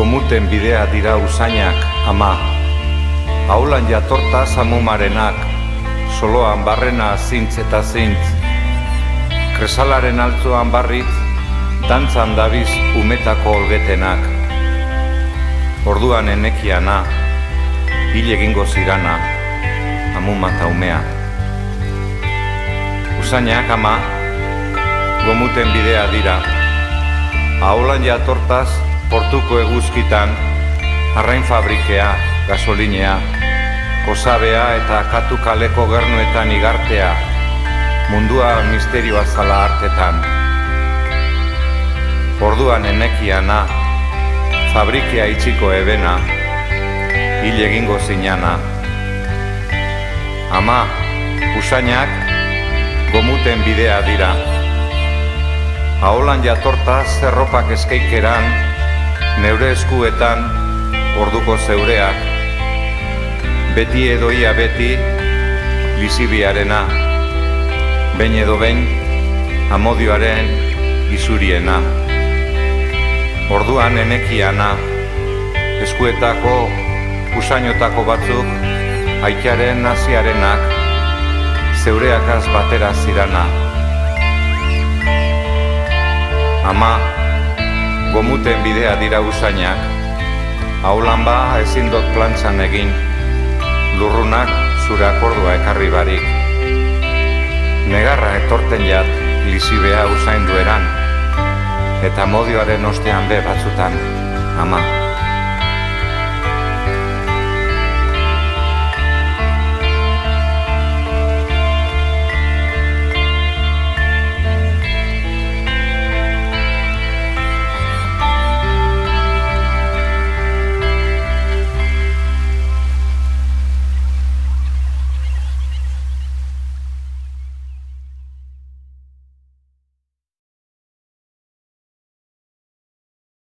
gomuten bidea dira usainak, ama. Haulan jatorta zamumarenak, soloan barrena zintz eta zintz. Kresalaren altzoan barritz, dantzan dabiz umetako olgetenak. Orduan enekiana, hil egingo zirana, amuma eta umea. Usainak ama, gomuten bidea dira. Aholan jatortaz, portuko eguzkitan, arrain fabrikea, gasolinea, kosabea eta katu kaleko gernuetan igartea, mundua misterioa zala hartetan. Orduan enekiana, fabrikea itxiko ebena, hil egingo zinana. Ama, usainak, gomuten bidea dira. Aholan jatorta zerropak eskaikeran, neure eskuetan, orduko zeureak. Beti edoia beti, lizibiarena. Behin edo behin, amodioaren izuriena. Orduan enekiana, eskuetako, usainotako batzuk, aitaren naziarenak, zeureakaz batera zirana. Ama, gomuten bidea dira usainak, haulan ba ezin dut plantzan egin, lurrunak zure akordua ekarri barik. Negarra etorten jat, lizibea usaindu eran, eta modioaren ostean be batzutan, ama.